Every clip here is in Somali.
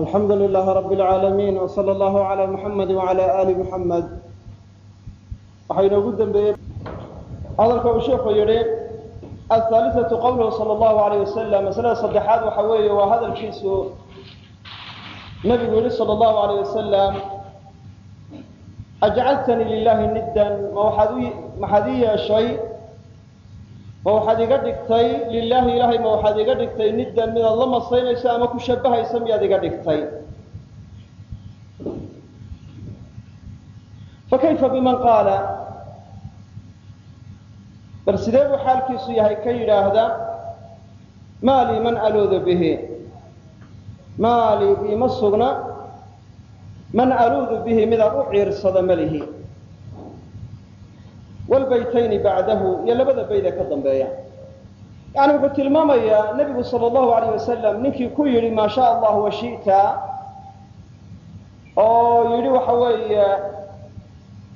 alxamdu lilaah rab اlcaalamiin wsala allahu cala muxamadi wacala ali muxamed waxaa inoogu dembeeyey hadalka uu sheikhu yidhi ahaalisatu qowluhu sala allahu alayh wasalam masalada saddexaad waxa weeye waa hadalkiisu nabigu yihi sala allahu alayh wasalam ajcaltanii lilahi niddan. Ma waxaad u maxaad ii yeeshay ma waxaad iga dhigtay? Lilaahi ilaahay ma waxaad iga dhigtay niddan midaad la masaynayso ama ku shabahayso miyaad iga dhigtay? Fakayfa biman qaala? Bal sidee buu xaalkiisu yahay ka yidhaahda maa lii man aluudu bihi? Maa lii iima sugna? Man aluudu bihi midaan u ciirsado malihi wlbaytayni bacdahu iyo labada bayde ka dambeeya. Yani wuxuu tilmaamayaa nebigu sal allahu alayh wasalam ninkii ku yidhi maa sha allah washita oo yidhi waxa weeye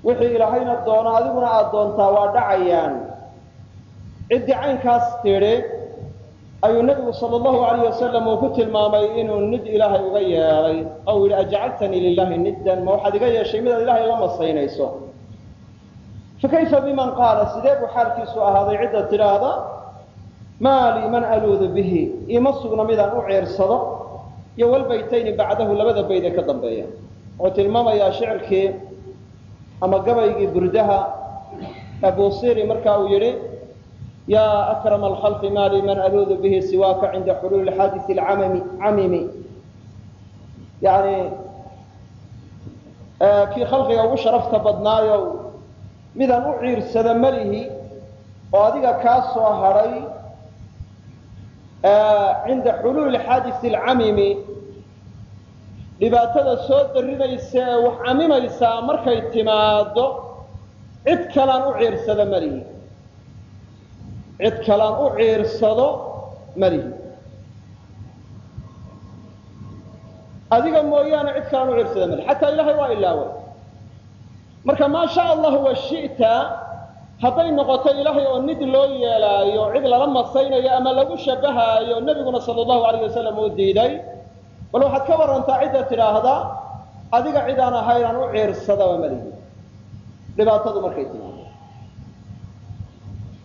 wixii ilaahayna doono adiguna aada doontaa waa dhacayaan. Ciddii caynkaas tidhi ayuu nebigu sal allahu alayh wasalam uu ku tilmaamay inuu nid ilaahay uga yeelay. Ou yidhi ajcaltanii lilahi niddan. Ma waxaad iga yeeshay midaad ilaahay la masaynayso fakayfa biman qaala sidee buu xaalkiisu ahaaday cidda tidhaahda maa man aluudu bihi iima sugna midaan u ciirsado iyo walbaytayni bacdahu labada bayd ka dambeeya wuxuu tilmaamayaa shicirkii ama gabaygii burdaha abusiri marka uu yidhi yaa akrama alkhalqi maa man aluudu bihi siwaaka cinda xuluuli xaadisi camimi yani kii khalqiga ugu sharafta badnaayo midaan u ciirsada malihi oo adiga kaa soo hadhay cinda xuluuli xaadisi alcamimi. Dhibaatada soo darinaysa ee wax camimaysaa markay timaado cid kalaan u ciirsado malihi. Cid kalaan u ciirsado malihi. Adiga mooyaane cid kalaan u ciirsada malihi. Xataa ilahay waa ilaaway marka maa sha allahu washita hadday noqoto ilaahay oo nid loo yeelaayo cid lala masaynayo ama lagu shabahaayo nebiguna sala allahu alayh wasalam uu diiday bal waxaad ka warantaa cidda tidhaahda adiga cid aan ahaynaan u ciirsadaba malihi. Dhibaatadu markay timaado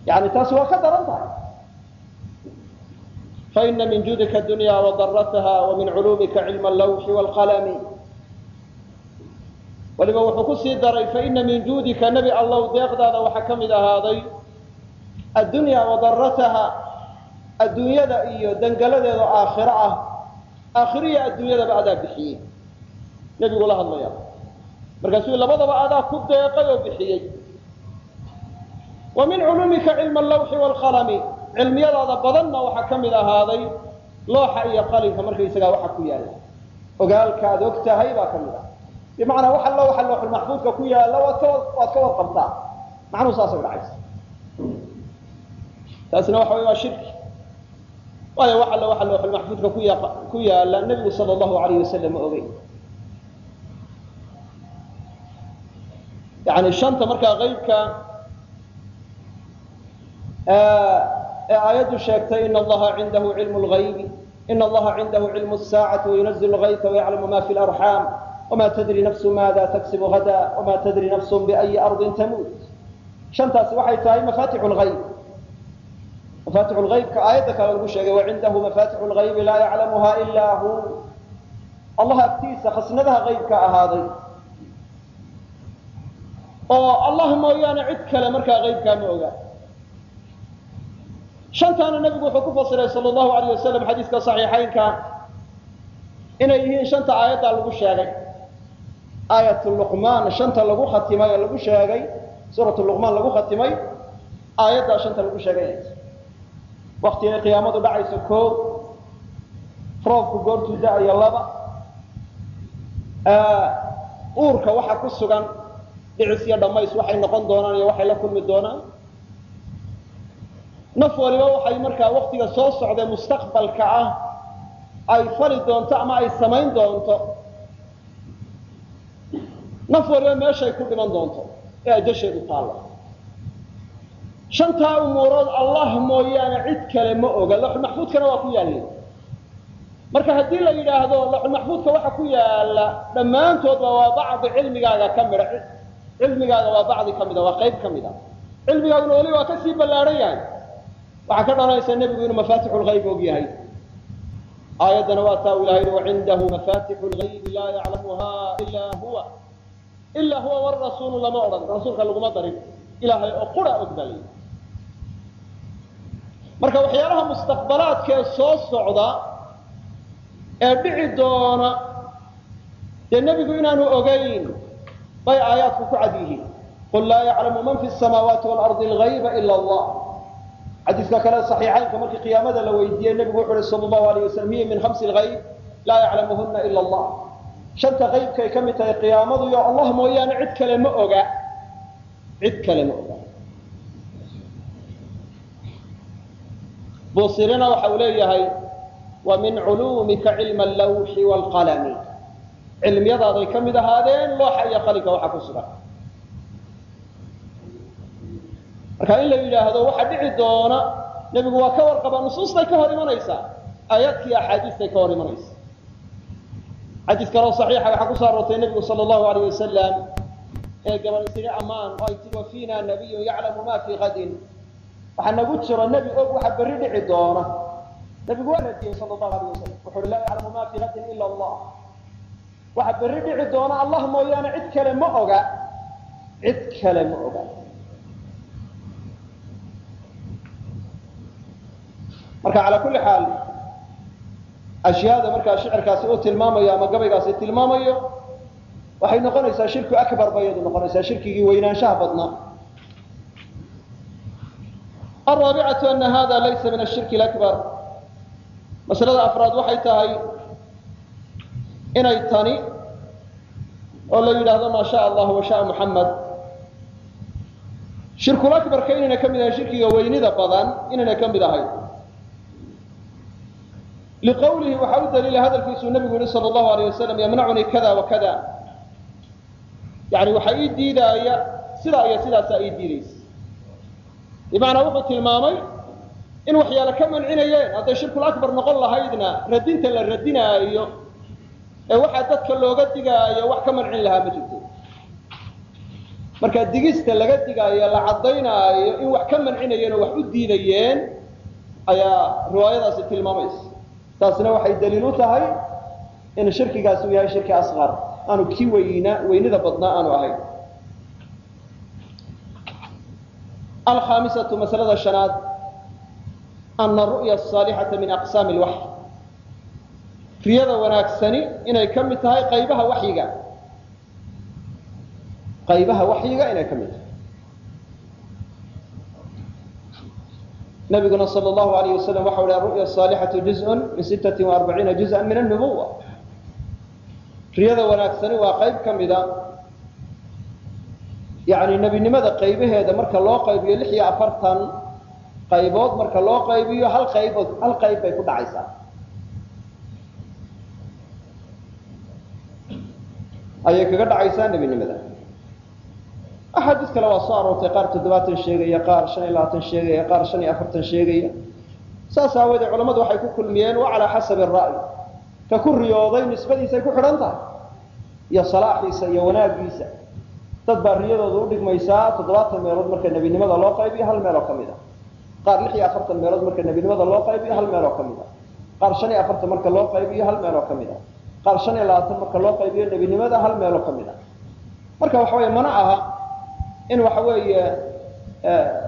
yani taasi waa ka daran tahay. Faina min juudika dunya wadarataha wa min culuumika cilma allawxi waalqalami waliba wuxuu ku sii daray faina min juudika nebi allow deeqdaada waxaa ka mid ahaaday addunya wadarataha adduunyada iyo dangaladeeda aakhiro ah aakhiriya adduunyadaba adaa bixiyey. Nebigu la hadlaya markaasuu labadaba adaa ku deeqay oo bixiyey. Wa min culuumika cilma allawxi waalqalami cilmiyadaada badanna waxaa ka mid ahaaday looxa iyo qalinka markaysagaa waxa ku yaalla ogaalka aad og tahay baa ka mid ah bimacnaa wax allo waxa looxulmaxfuudka ku yaalla waad ka waad ka warqabtaa macnuhu saasay dhacaysa. Taasina waxa wey waa shirki waayo wax allo waxa looxulmaxfuudka ku ya ku yaalla nebigu sala allahu alayh wasalam ma ogey yani shanta markaa qeybka ee aayaddu sheegtay ina allaha cindahu cilmu lgaybi ina allaha cindahu cilmu saacati wayunazil lgayta wayaclamu ma fi larxaam wma tadri nafsu maada taksibu hada wma tadri nafsu biayi ardin tamuut shantaasi waxay tahay mafatixu lgayb mafatixu lgaybka aayadda kale lagu sheegay wacindahu mafatixu lgaybi laa yaclamuha ilaa hu allah agtiisa khasnadaha qaybka ahaaday oo allah mooyaane cid kale markaa qaybkaa ma oga shantaana nebigu wuxuu ku fasiray sal allahu alayh wasalam xadiiska saxiixaynka inay yihiin shanta aayaddaa lagu sheegay aayat luqmaan shanta lagu khatimay oo lagu sheegay suurat luqmaan lagu khatimay aayaddaa shanta lagu sheegay. Waktigay qiyaamadu dhacayso koo roobku goortuu da'ayo laba uurka waxa ku sugan dhicis iyo dhammays waxay noqon doonaan iyo waxay la kulmi doonaan. Naf waliba waxay markaa waktiga soo socdee mustaqbalka ah ay fali doonto ama ay samayn doonto naf waliba meeshay ku dhiman doonto ee ajasheedu taalla shantaa umuurood allah mooyaane cid kale ma oga. Laxulmaxfuudkana waa ku yaalleen marka haddii la yidhaahdo laxulmaxfuudka waxa ku yaalla dhammaantoodba waa bacdi cilmigaaga ka mida cilmigaaga waa bacdi ka mida waa qayb ka mida cilmigaaguna weli waa ka sii ballaadhan yahay waxaa ka dhalanaysa nebigu inuu mafaatixu lgayb og yahay aayaddana waa taa u ilahay wacindahu mafatixu lgaybi laa yaclamuha ilaa huwa ilaa huwa warasuulu lama odhan rasuulka laguma darin ilaahay oo qura og marka waxyaalaha mustaqbalaadkee soo socda ee dhici doona dee nebigu inaanu ogayn bay aayaadku ku cad yihiin qul laa yaclamu man fi samaawaati waalardi algayba ila allah xadiiska kale saxiixaynka markii qiyaamada la weydiiyey nebigu wuxu uhi sal allahu alayh wasalam hiya min khamsi lgayb laa yaclamuhuna ila allah shanta qaybkay ka mid tahay qiyaamadu iyo allah mooyaane cid kale ma oga. Cid kale ma oga. Busirina waxa uu leeyahay wa min culuumika cilma allawxi waalqalami cilmiyadaaday ka mid ahaadeen looxa iyo qalinka waxa ku sugan. Marka in la yidhaahdo waxa dhici doona nebigu waa ka warqaba nusuustay ka hor imanaysaa aayaadkii axaadiistay ka hor imanaysa xadiis kaloo saxiixa waxaa ku soo aroortay nebigu sala allahu alayh wasalam ee gabal isaga ammaan oo ay tii wa nabiyun yaclamu ma fii qadin. Waxaa nagu jiro nebi og waxa berri dhici doona. Nebigu waa radiyey sala allahu alayh wasalam wuxu uhi laa yaclamu ma fii qadin ila allah. Waxa berri dhici doona allah mooyaane cid kale ma oga. Cid kale ma oga. Marka calaa kulli xaal ashyaada markaa shicirkaasi uu tilmaamayo ama gabaygaasi tilmaamayo waxay noqonaysaa shirku akbar bay iyadu noqonaysaa shirkigii weynaanshaha badnaa alraabicatu ana hada laysa min ashirki alakbar. Masalada afraad waxay tahay inay tani oo la yidhaahdo maa sha allah wa muxamed shirkulakbarka inayna ka mid ahayn shirkiga weynida badan inayna ka mid ahayn liqawlihi waxaa u daliila hadalkiisuu nabigu yihi sal allahu alayh wasalam yamnacunii kada wa kada yani waxaa ii diidaaya sidaa iyo sidaasaa ii diidaysa bimacnaa wuxuu tilmaamay in waxyaale ka mancinayeen hadday shirkul akbar noqon lahaydna radinta la radinaayo ee waxaa dadka looga digaayo wax ka mancin lahaa ma jirto marka digista laga digaayo la caddaynaayo in wax ka mancinayeen oo wax u diidayeen ayaa riwaayadaasi tilmaamaysa taasina waxay daliil u tahay in shirkigaasi uu yahay shirki asqar. Aanu kii weyna weynida badnaa aanu ahayn alkhaamisatu masalada shanaad. Ana ru'ya asaalixata min aqsaami lwaxy riyada wanaagsani inay ka mid tahay qaybaha waxyiga qaybaha waxyiga inay ka mid tahay nabiguna sal allahu alayh wasalam waxa uhi aru'ya asaalixatu juzun min sittati waarbaciina juz'an min annubuwa riyada wanaagsani waa qayb ka mida yani nebinimada qaybaheeda marka loo qaybiyo lix iyo afartan qaybood marka loo qaybiyo hal qaybood hal qayb bay ku dhacaysaa ayay kaga dhacaysaa nebinimada axaadiis kale waa soo aroortay qaar toddobaatan sheegaya qaar shan iyo labaatan sheegaya qaar shan iyo afartan sheegaya saas aawoodee culammadu waxay ku kulmiyeen wa calaa xasabi ra'y ka ku riyooday nisbadiisay ku xidhan tahay iyo salaaxiisa iyo wanaagiisa dad baa riyadooda udhigmaysaa toddobaatan meelood marka nebinimada loo qaybiyo hal meeloo ka mid a qaar lix iyo afartan meelood marka nebinimada loo qaybiyo hal meeloo ka mid a qaar shan iyo afartan marka loo qaybiyo hal meeloo ka mid a qaar shan iyo labaatan marka loo qaybiyo nebinimada hal meeloo ka mid a marka waxa weeye mana aha in waxa weeye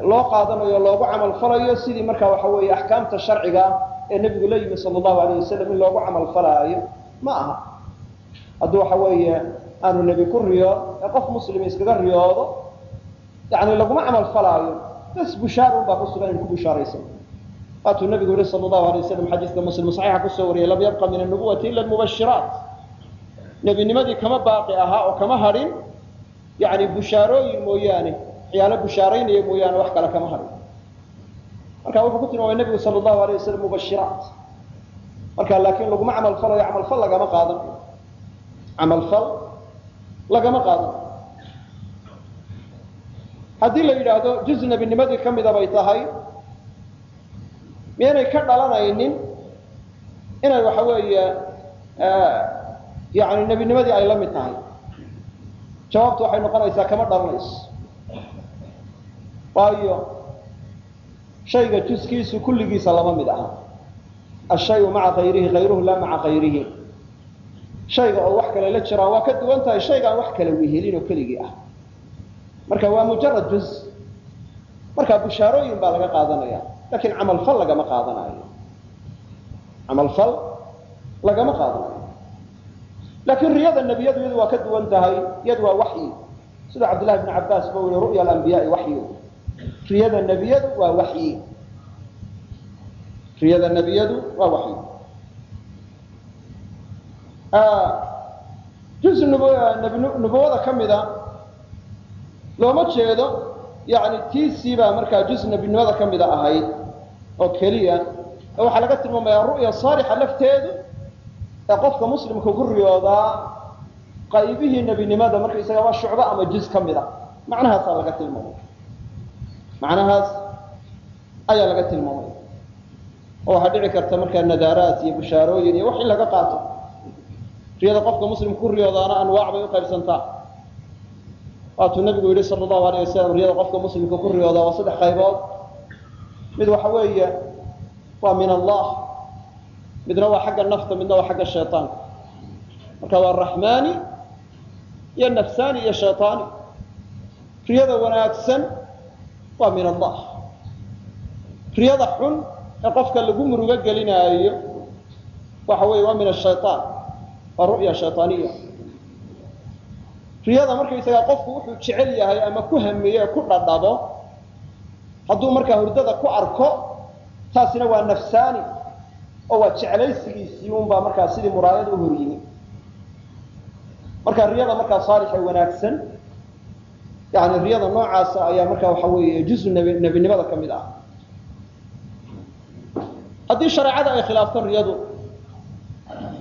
loo qaadanayo loogu camal falayo sidii marka waxa weeye axkaamta sharciga ee nebigu la yimi sala allahu alayh wasalam in loogu camal falaayo ma aha. Hadduu waxa weeye aanu nebi ku riyo ee qof muslim iskaga riyoodo yani laguma camal falaayo bas bushaarun baa ku sugan in ku bushaaraysan. Waatuu nabigu yihi sala allahu alay wasalam xadiiska muslim saxiixa ku soo wariyay lam yabqa min annubuwati ila almubashiraat nebinimadii kama baaqi ahaa oo kama hadhin yani bushaarooyin mooyaane waxyaalo bushaaraynaya mooyaane wax kale kama hadhin marka wuxuu ku tilmaamay nebigu sala allahu alayh wasalam mubashiraat marka laakiin laguma camal falayo camalfal lagama qaadan. Camalfal lagama qaadan. Haddii la yidhaahdo juz nebinimadii ka mida bay tahay miyaynay ka dhalanaynin inay waxa weeye yani nebinimadii ay la mid tahay jawaabtu waxay noqonaysaa kama dhalanayso waayo shayga juskiisu kulligiisa lama mid aha. Ashayu maca kayrihi kayruhu laa maca kayrihi shayga oo wax kale la jiraa waa ka duwan tahay shaygaan wax kale wehelin oo keligii ah. Marka waa mujarad juz. Marka bushaarooyin baa laga qaadanaya laakiin camalfal lagama qaadanayo. Camalfal lagama qaadanayo laakiin riyada nebiyadu iyadu waa ka duwan tahay iyadu waa waxyi sida cabdillahi bn cabaas ba yihi ru'ya alambiyaai waxyu riyada nebiyadu waa waxyi riyada nebiyadu waa waxyi juz nubuwada ka mida looma jeedo yani tiisii baa markaa juz nebinimada ka mida ahayd oo keliya waxaa laga tilmaamaya ru'ya saalixa lafteedu ee qofka muslimka ku riyoodaa qaybihii nebinimada markaysaga waa shucbo ama juz ka mid a macnahaasaa laga tilmaamay. Macnahaas ayaa laga tilmaamay. Oo waxaa dhici karta markaa nadaaraat iyo bushaarooyin iyo wax in laga qaato. Riyada qofka muslimka ku riyoodaana anwaac bay uqaybsantaa waatuu nabigu yihi sala allahu alayh wasalam riyada qofka muslimka ku riyoodaa waa saddex qaybood. Mid waxa weeye waa min allah midna waa xagga nafta midna waa xagga shayطaanka marka waa raxmaani iyo nafsaani iyo shayطaani riyada wanaagsan waa min allah riyada xun ee qofka lagu murugo gelinaayo waxa weeye waa min ashayطaan waa ru'ya shayطaaniya riyada markaysagaa qofku wuxuu jecel yahay ama ku hameeye ku dhadhabo hadduu markaa hurdada ku arko taasina waa nafsaani oo waa jeclaysigiisii unbaa markaa sidii muraayad u hor yimi marka riyada markaa saalixa wanaagsan yani riyada noocaasa ayaa markaa waxa weeye juzu nebinimada ka mid ah. Haddii shareecada ay khilaafto riyadu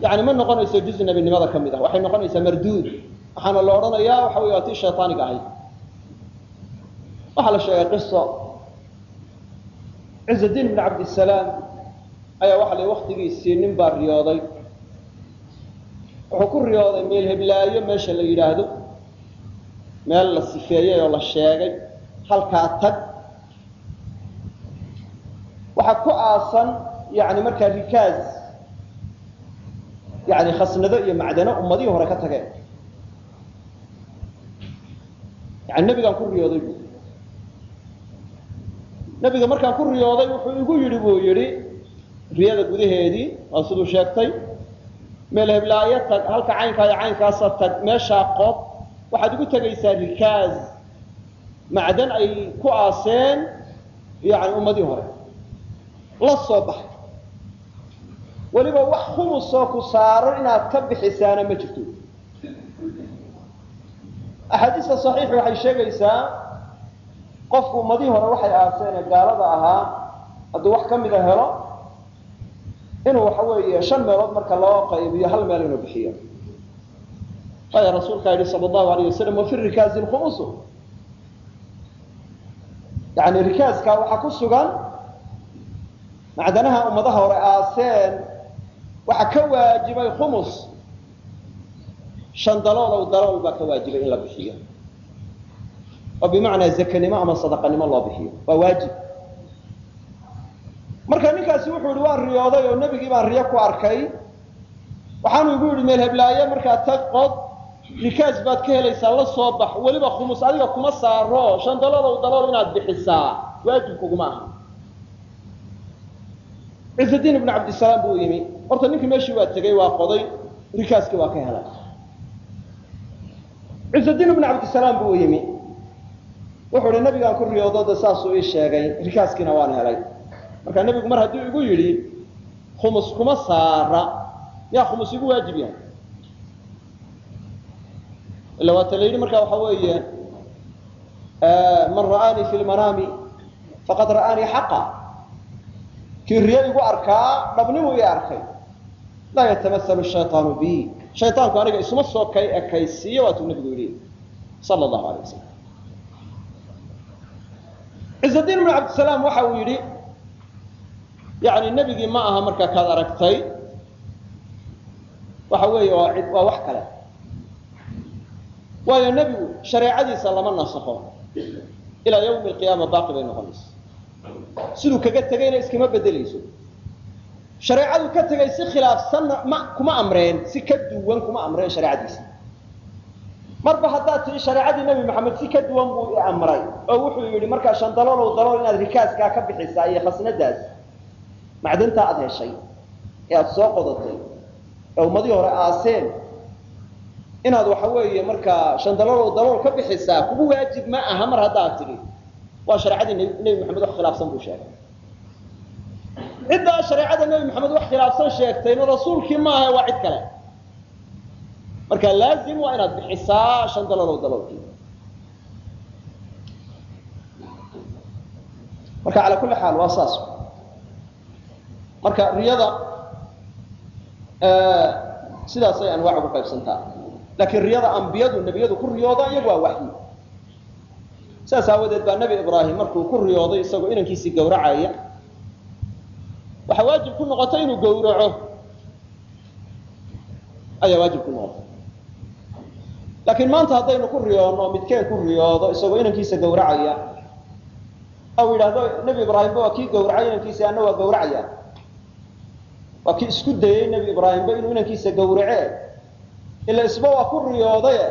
yani ma noqonayso juzu nebinimada ka mid ah waxay noqonaysaa marduud. Waxaana la odhanayaa waxa wey waa tii shayطaaniga ahayd. Waxaa la sheegay qiso. Ciزadiin bn cabdisalaam ayaa waxa la waktigiisii nin baa riyooday. Wuxuu ku riyooday meel heblaayo meesha la yidhaahdo. Meel la sifeeyey oo la sheegay. Halkaa tag. Waxaa ku aasan yani markaa rikaaz. Yani khasnado iyo macdano ummadihii hore ka tageen. Yani nebigaan ku riyooday bu nebiga markaan ku riyooday wuxuu igu yidhi buu yidhi riyada gudaheedii waa siduu sheegtay meel heblaayo tag halka caynkaa iyo tag meeshaa qob waxaad igu tegaysaa rikaaz. Macdan ay ku aaseen yani ummadii hore. La soo baxay. Weliba wax khumusoo ku saaro inaad ka bixisaana ma jirto. Axaadiista saxiix waxay sheegaysaa qofku ummadihii hore waxay aaseen ee gaalada ahaa hadduu wax ka mida helo inuu waxa weeye shan meelood marka loo qaybiyo hal meel inuu bixiyo. Waayo rasuulkaa yihi sala allahu alayh wasalam wafi rikaazi lkhumusu yani rikaaskaa waxaa ku sugan macdanaha ummadaha hore aaseen waxaa ka waajibay khumus. Shan dalool ow dalool baa ka waajibay in la bixiyo. Oo bimacnaa zakanimo ama sadaqanimo loo bixiyo. Waa waajib marka ninkaasi wuxuu yihi waan riyooday oo nebigii baan riyo ku arkay. Waxaanu igu yidhi meel heblaaye markaa tag qod rikaas baad ka helaysaa la soo bax. Weliba khumus adiga kuma saaro shan dalool inaad bixisaa. Waajib kuguma aha. Ciزadiin ibn cabdisalaam buu yimi. Horta ninkii meeshii waa tegey waa qoday. Rikaaskii waa ka helay ciزadiin ibn cabdisalaam buu yimi. Wuxuu hi nabigaan ku riyoodo de saasuu ii sheegay. Rikaaskiina waan helay markaa nebigu mar hadduu igu yidhi khumus kuma saara. Yaa khumus igu waajib yahay. Ila waata la markaa waxa weeye man ra'aanii fi lmanaami faqad ra'aanii xaqa. Kii riyo igu arkaa dhabnimu ii arkay. Laa yatamasalu shayطaanu bi shayطaanku aniga isuma soo kay ekaysiiyo waatuu nebigu yidhi sal allahu alay wasalam ciidiin bn cabdisalaam waxa uu yidhi yani nebigii ma aha markaa kaad aragtay. Waxa weeye waa cid waa wax kale. Waayo nebigu shareecadiisa lama nasakho ilaa yawmi alqiyaama baaqi bay noqonaysa. Siduu kaga tegayna iskama bedelayso. Shareecadu ka tegay si khilaafsanna ma kuma amreen si ka duwan kuma amreen shareecadiisa. Marba haddaad tihi shareecadii nebi maxamed si ka duwan buu i amray oo wuxuu yidhi markaa shandaloolow dalool inaad rikaaskaa ka bixisaa iyo khasnadaas macdantaa aada heshay ee aada soo qodatay ee ummadii hore aaseen. Inaad waxa weeye markaa shandaloolow dalool ka bixisaa kugu waajib ma aha mar haddaad tidhi. Waa shareecadii nebi maxamed wax khilaafsan buu sheegay. Ciddaa shareecada nebi maxamed wax khilaafsan sheegtayna rasuulkii maaha waa cid kale. Marka laazim waa inaad bixisaa shan daloolow daloolkii. Marka calaa kulli xaal waa saas marka riyada sidaasay anwaac ugu qaybsantaa laakiin riyada ambiyadu nebiyadu ku riyoodaan iyagu waa waxyi. Saas aawadeed baa nebi ibraahim markuu ku riyooday isagoo inankiisii gawracaya waxaa waajib ku noqotay inuu gawraco ayaa waajib ku noqotay laakiin maanta haddaynu ku riyoonno midkeen ku riyoodo isagoo inankiisa gawracaya ou yidhaahdo nebi ibraahimba waa kii gawracay inankiisa anna waa gawracaya waa kii isku dayey nebi ibraahimba inuu inankiisa gawrace ila isba waa ku riyoodaye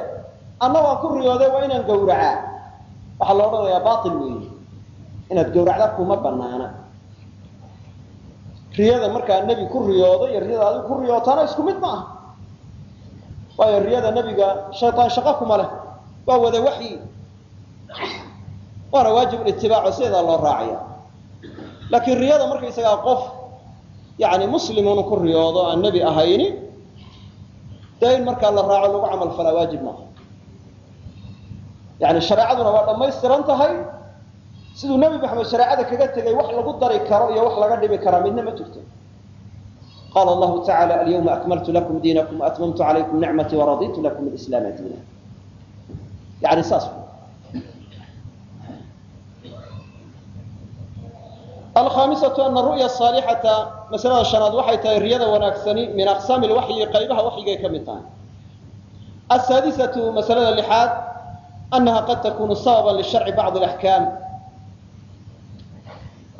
anna waan ku riyooday waa inaan gawracaa waxaa la odhanayaa baatil weeye inaad gawracda kuma banaana riyada markaa nebi ku riyoodo iyo riyada adigu ku riyootaana isku mid ma aha waayo riyada nebiga shaytaan shaqo kuma leh. Waa wada waxyi. Waana waajib itibaaco sideedaa loo raacaya laakiin riyada markaysagaa qof yani muslimun ku riyoodo aan nebi ahayni dee markaa la raaco lagu camal falaa waajib maaha. Yani shareecaduna waa dhammaystiran tahay. Siduu nebi maxamed shareecada kaga tegay wax lagu dari karo iyo wax laga dhibi karaa midna ma jirto qaala allahu tacaala alyawma akmaltu lakum diinakum waatmamtu calaykum nicmatii waraditu lakum alislaama diina yani saas alkhaamisatu ana ru'ya saalixata masalada shanaad waxay tahay riyada wanaagsani min aqsaami lwaxyi qaybaha waxyigay ka mid tahay. Asaadisatu masalada lixaad anaha qad takunu sababan lisharci bacdi alaxkaam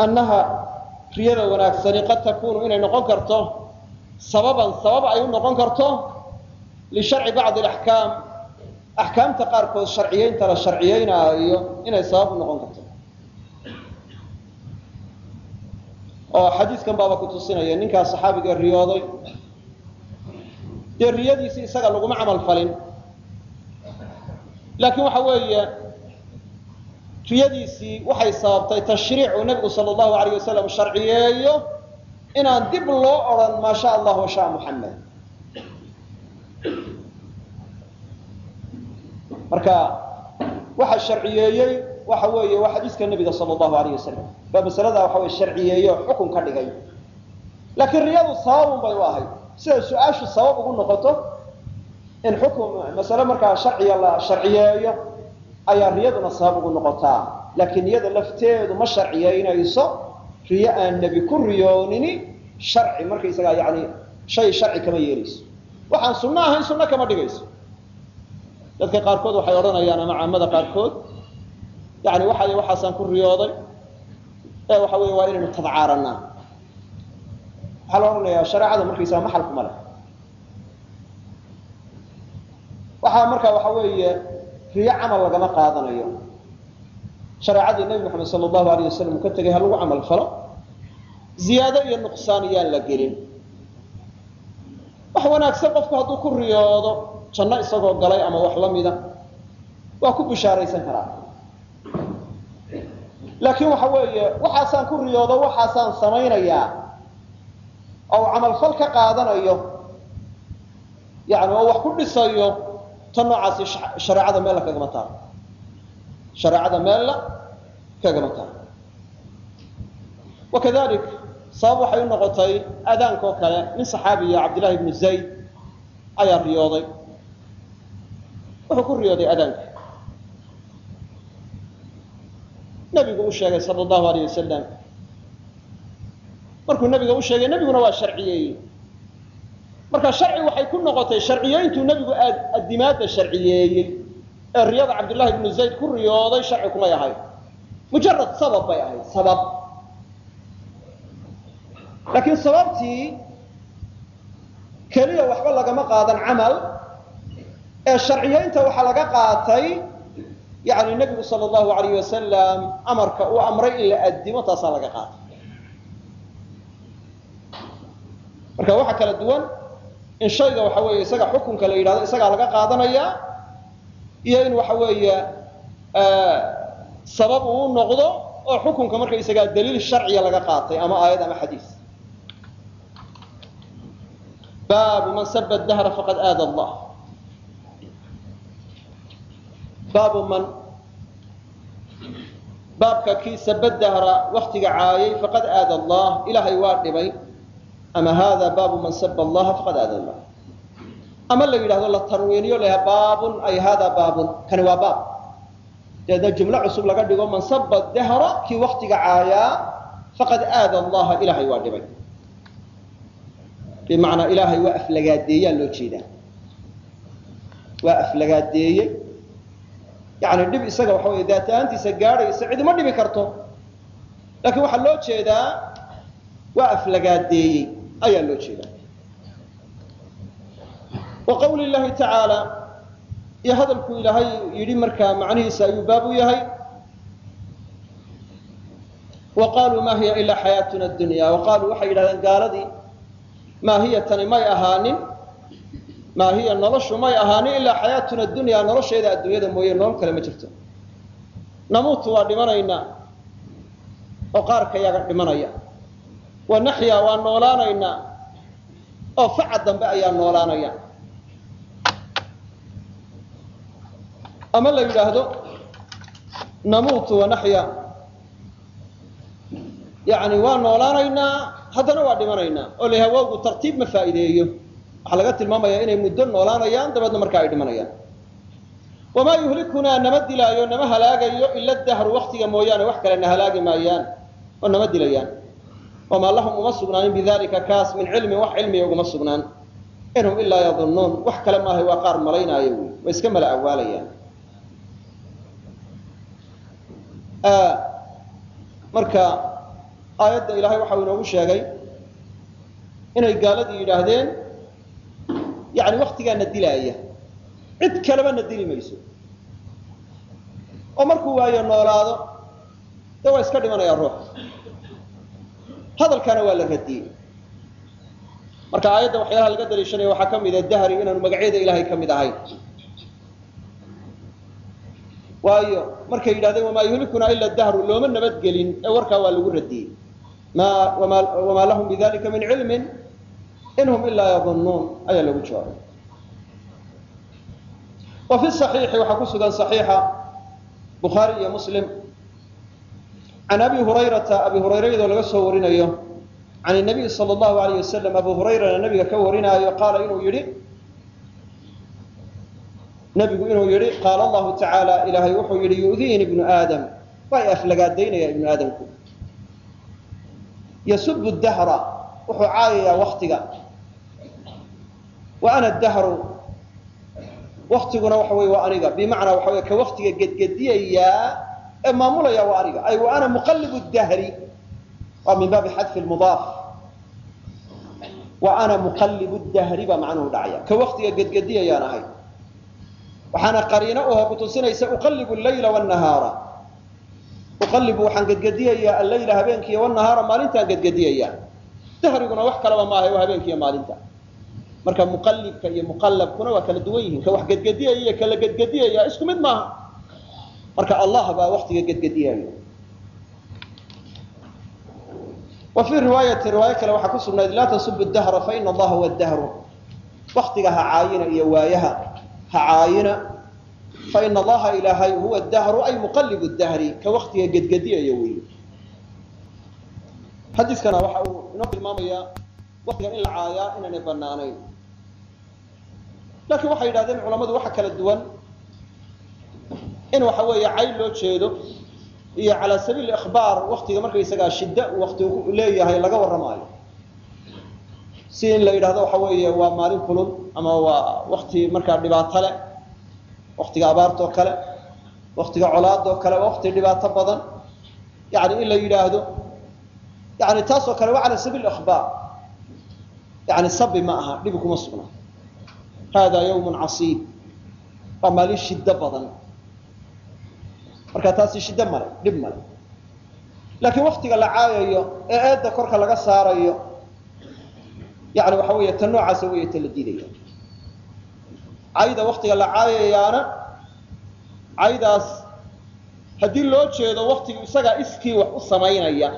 annaha riyada wanaagsani qad takunu inay noqon karto sababan sabab ay u noqon karto lisharci bacdi alaxkaam axkaamta qaarkood sharciyeynta la sharciyeynaayo inay sabab u noqon karto oo xadiiskan baaba ku tusinaya ninkaa saxaabiga riyooday. Dee riyadiisi isaga laguma camal falin. Laakiin waxa weeye riyadiisii waxay sababtay tashriic nebigu sala allahu alayh wasalam sharciyeeyo inaan dib loo odhan maa sha allah muxamed marka waxa sharciyeeyey waxa weeye waa xadiiska nebiga sala allahu alayh wasalam baa masaladaa waxa weye sharciyeeye oo xukun ka dhigay. Laakiin riyadu sababun bay u ahayd. Sida su'aashu sabab ugu noqoto in xukun masale markaa sharciga la sharciyeeyo ayaa riyaduna sabab ugu noqotaa laakiin iyada lafteedu ma sharciyeynayso riyo aan nebi ku riyoonini sharci markaysagaa yani shay sharci kama yeelayso waxaan sunno ahayn sunno kama dhigayso. Dadka qaarkood waxay odhanayaan ama caamada qaarkood yani waxay waxaasaan ku riyooday ee waxa wey waa inaynu tadcaaranaa waxaa la odhanayaa shareecada markaysaga maxal kuma leh. Waxaa markaa waxa weeye riyo camal lagama qaadanayo. Shareecadii nebi moxamed sala allahu alayh wasalam uu ka tegay ha lagu camal falo ziyaado iyo nuqsaan iyaan la gelin. Wax wanaagsan qofku hadduu ku riyoodo janno isagoo galay ama wax la mida waa ku bishaaraysan karaa laakiin waxa weeye waxaasaan ku riyoodo waxaasaan samaynayaa oo uu camalfal ka qaadanayo yani oo wax ku dhisayo ta noocaasi shareecada meella kagama taalo shareecada meella kagama taalo wakadalik sabab waxay u noqotay aadaankaoo kale nin saxaabiya cabdillahi ibnu zayd ayaa riyooday. Wuxuu ku riyooday adaanka nabigu u sheegay sala allahu alayh wasalam markuu nabiga u sheegay nebiguna waa sharciyeeyey marka sharci waxay ku noqotay sharciyeyntuu nebigu addimaadda sharciyeeyey. Ee riyada cabdullahi ibnu zayd ku riyooday sharci kumay ahayd. Mujarad sabab bay ahayd sabab. Laakiin sababtii keliya waxba lagama qaadan camal. Ee sharciyeynta waxaa laga qaatay yani nebigu sal allahu alayh wasalam amarka uu amray in la addimo taasaa laga qaatay. Marka waxaa kala duwan in shayga waxa weeye isaga xukunka la yidhahdo isagaa laga qaadanaya iyo in waxa weeye sabab uu noqdo oo xukunka markaysagaa daliil sharciya laga qaatay ama aayad ama xadiis. Baabu man saba dahra faqad aada allah baabu man? Baabka kii saba dahra waktiga caayay faqad aada allah ilaahay waa dhibay. Ama hada baabu man saba allaha faqad aada allah. Ama la yidhahdo la tarwiiniyo laha baabun ay hada baabun. Kani waa baab. Deedna jumlo cusub laga dhigo man saba dahra kii waktiga caayaa faqad aada allaha ilaahay waa dhibay. Bimacnaa ilaahay waa aflagaadeeyaa loo jeedaa. Waa aflagaadeeyey yani dhib isaga waxa wey daat gaadhaysa cidima dhibi karto. Laakiin waxaa loo jeedaa waa aflagaadeeyey ayaa loo jeedaa. Wa qawli tacaala iyo hadalku ilaahay yidhi markaa macnihiisa ayuu baab u yahay. Wa qaluu ma hiya ilaa xayaatuna dunya wa qaaluu waxay yidhahdeen gaaladii maa hiya tani may ahaanin maa hiya noloshu may ahaanin ilaa xayaatuna dunya nolosheeda adduunyada mooye nolol kale ma jirto. Namuutu waa dhimanaynaa oo qaarka yaga dhimanaya. Wa naxyaa waa noolaanaynaa oo faca dambe ayaa noolaanaya. Ama la yidhaahdo namuutu wa naxya yani waa noolaanaynaa haddana waa dhimanaynaa oo la hawaagu tartiib ma faa'iideeyo waxaa laga tilmaamayaa inay muddo noolaanayaan dabeedna markaa ay dhimanayaan. Wamaa yuhlikunaa nama dilaayo nama halaagayo ila dahru waktiga mooyaane wax kale na halaagi maayaan oo nama dilayaan. Wamaa lahum uma sugnaanin bidalika kaas min cilmin wax cilmiga uguma sugnaan. Inhum ilaa yadunnuun wax kale maahay waa qaar malaynaayo wy way iska mala awaalayaan. Marka aayadda ilaahay waxau inoogu sheegay inay gaaladii yidhaahdeen yani waktigaana dilaaya cid kaleba dili mayso oo markuu waayo noolaado dee waa iska dhimanayaa ruux hadalkaana waa la radiyey marka aayadda waxyaalaha laga daliishanaya waxaa ka mida dahri inaanu magacyada ilaahay ka mid ahayn waayo markay yidhahdeen wamaa yuhlikunaa ila dahru looma nabadgelin ee warkaa waa lagu radiyey ma wamaa lahum bidalika min cilmin inhum ilaa yadunnuun ayaa lagu jawaabay wa fi صaxiixi waxaa ku sugan صaxiixa bukhaari iyo muslim can abi hurayrata abi hurayra iyadoo laga soo warinayo can nabiy sal allahu alayh wasalam abu hurayrana nabiga ka warinaayo qaala inuu yihi nabigu inuu yihi qaala allahu tacaala ilaahay wuxuu yihi yu'diini ibnu aadam waa i aflagaadaynaya ibnu aadamku yasubu dahra wuxuu caayayaa waktiga wa ana dahru waktiguna waxa wey waa aniga. Bimacnaa waxa wey ka waktiga gedgediyayaa ee maamulaya waa aniga. Ay wa ana muqallibu dahri waa min baabi xadfi mudaaf wa ana muqallibu dahri baa macnuhu dhacaya. Ka waktiga gedgediyayaan ahay. Waxaana qariino uho kutusinaysa uqallibu llayla wnahaara uqallibu waxaan gedgediyayaa allayla habeenkiiyo wnahaara maalintaan gedgediyayaa dahriguna wax kalaba maaha waa habeenkiiyo maalinta marka muqallibka iyo muqallabkuna waa kala duwan yihiin. Ka wax gedgediyaya iyo kala gedgediyaya isku mid maaha. Marka allah baa waktiga gedgediyayo. Wa riwaayati riwaayo kale waxaa ku sugnayd laa tasubu dahra faina allaha huwa dahru waktiga ha caayina iyo waayaha ha caayina faina allaha ilaahay huwa dahru ay muqallibu dahri ka waktiga gedgediyaya weeye xadiiskana waxa uu inoo tilmaamayaa waktiga in la caayaa inaanay banaanayn laakiin waxay yidhahdeen culamadu waxa kala duwan in waxa weeye cayn loo jeedo iyo calaa sabiil ikhbaar waktiga markaysagaa shidda uu wakti leeyahay laga warramaayo. Si in la yidhahdo waxa weeye waa maalin kulul ama waa wakti markaa dhibaato leh waktiga abaartoo kale waktiga colaadoo kale waa wakti dhibaato badan. Yani in la yidhaahdo yani taasoo kale waa cala sabiil ikhbaar yani sabi ma aha dhibi kuma sugna hada yawmun casiib waa maalin shiddo badan marka taasi shiddo male dhib male laakiin waktiga la caayayo ee eedda korka laga saarayo yani waxa weeye ta noocaasa weeye ta la diidaya cayda waktiga la caayayaana caydaas haddii loo jeedo waktigu isagaa iskii wax u samaynaya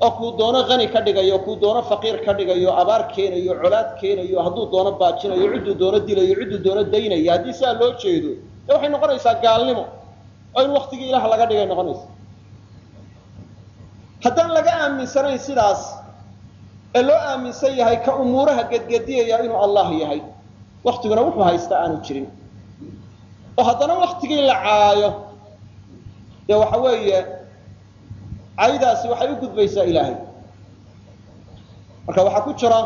oo kuu doono hani ka dhigayo kuu doono faqiir ka dhigayo abaar keenayo colaad keenayo hadduu doono baajinayo cidduu doono dilayo cidduu doono daynayo haddii sidaa loo jeedo dee waxay noqonaysaa gaalnimo. Oo in waktigii ilaah laga dhigay noqonaysa. Haddaan laga aaminsanayn sidaas ee loo aaminsan yahay ka umuuraha gedgediyaya inuu allah yahay waktiguna wuxuu haysta aanu jirin. Oo haddana waktigii la caayo dee waxa weeye caydaasi waxay u gudbaysaa ilaahay. Marka waxaa ku jira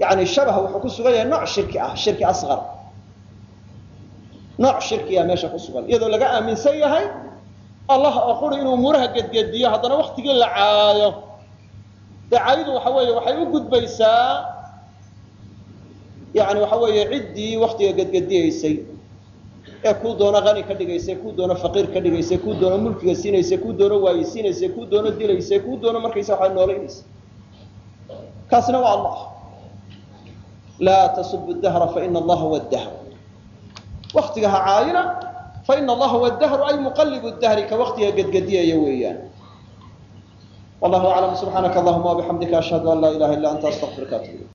yani shabah wuxuu ku sugan yahay nooc shirki ah shirki asqar nooc shirkiya meesha ku sugan iyadoo laga aaminsan yahay allah oo quri inuu umuuraha gedgediyo haddana waktigii la caayo. Dee waxa weeye waxay u gudbaysaa yani waxa weeye ciddii waktiga gedgediyaysay ee kuu doono hani ka dhigaysay kuu doono faqiir ka dhigaysay kuu doono mulkiga siinaysay kuu doono waayisiinaysay kuu doono dilaysay kuu doono markaysa waxaa noolaynaysa kaasina waa allah. Laa tasubu dahra faina allaha huwa dahr waktiga ha caayina faina allaha huwa dahru ay muqallibu dahri ka waktiga gedgediyaya weeyaan. Wallahu aclam subxaanaka allahuma wabixamdika ashhadu an laa ilaha illa anta astaqfiruka atub